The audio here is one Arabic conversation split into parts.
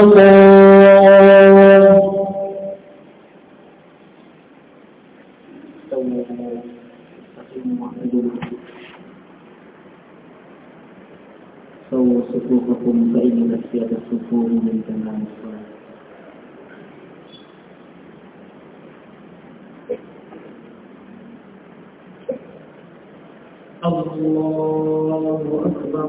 الله سووا صفوفكم فإن مسجد الصفوف من تمام الصلاة الله أكبر.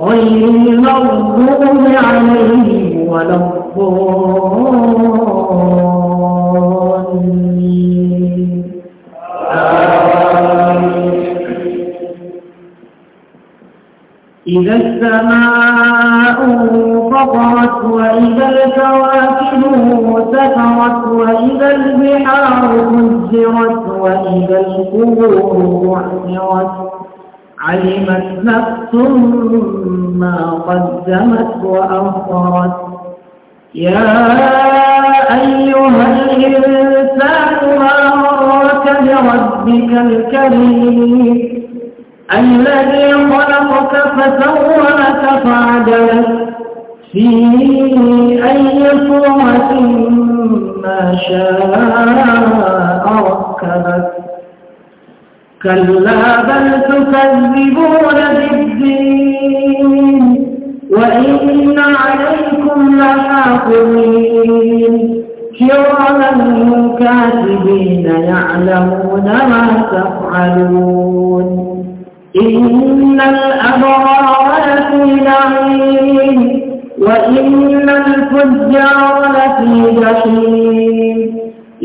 غير المغضوب عليهم ولا الضالين. إذا السماء انفطرت وإذا الكواكب سفرت وإذا البحار فجرت وإذا القبور بعثرت. علمت نفس ما قدمت وأخرت. يا أيها الإنسان ما غرك بربك الكريم الذي خلقك فسولك فعدلك في أي صورة ما شاء ركبك. كلا بل تكذبون بالدين وإن عليكم لحافظين. كراما كاتبين يعلمون ما تفعلون. إن الأبرار لفي نعيم وإن الفجار لفي جحيم.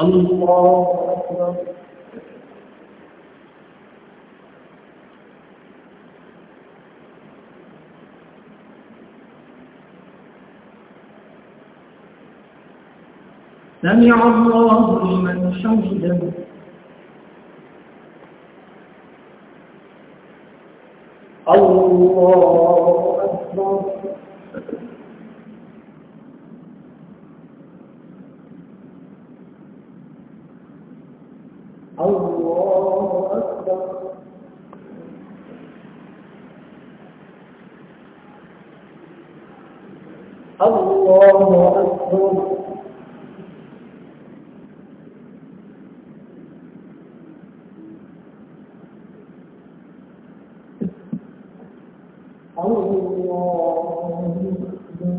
الله أكبر. سمع الله لمن حمده. الله أكبر. الله أكبر. الله أكبر الله أكبر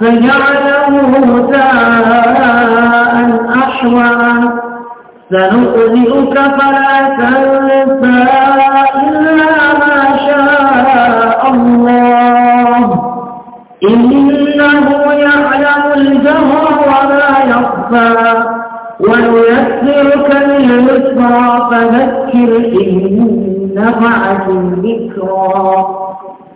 فجعله ساء أحوى. سنؤذئك فلا تنسى إلا ما شاء الله. إنه يعلم الجهر وما يخفى. ونيسرك لليسرى فذكر إن نفعت الذكرى.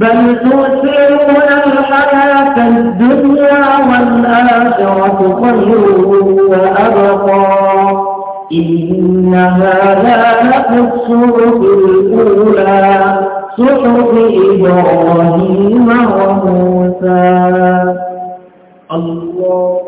بل تؤثرون الحياة الدنيا والآخرة خير وأبقى. إن هذا لفي الصحف الأولى. صحف إبراهيم وموسى. الله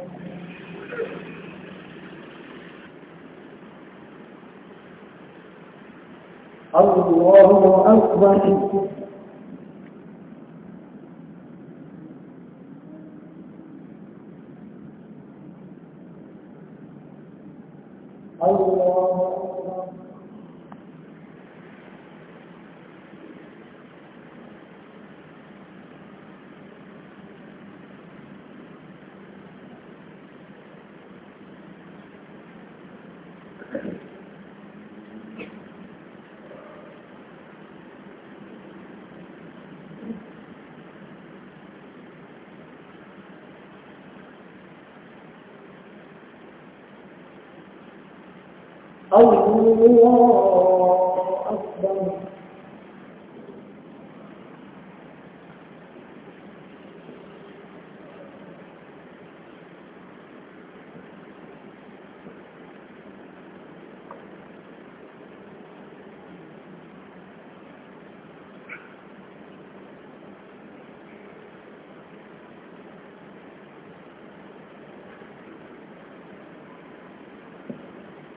الله أكبر. الله أكبر. الله أكبر.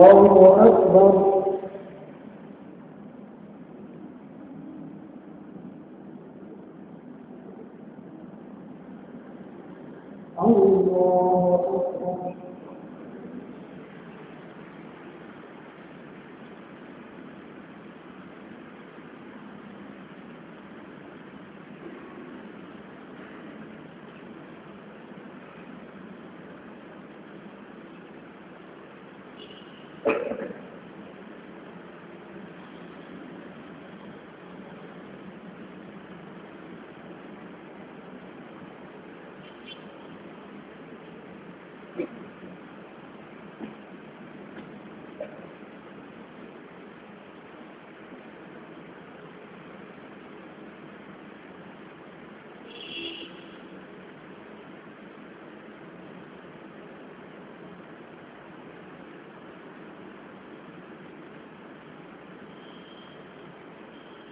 الله أكبر. الله أكبر.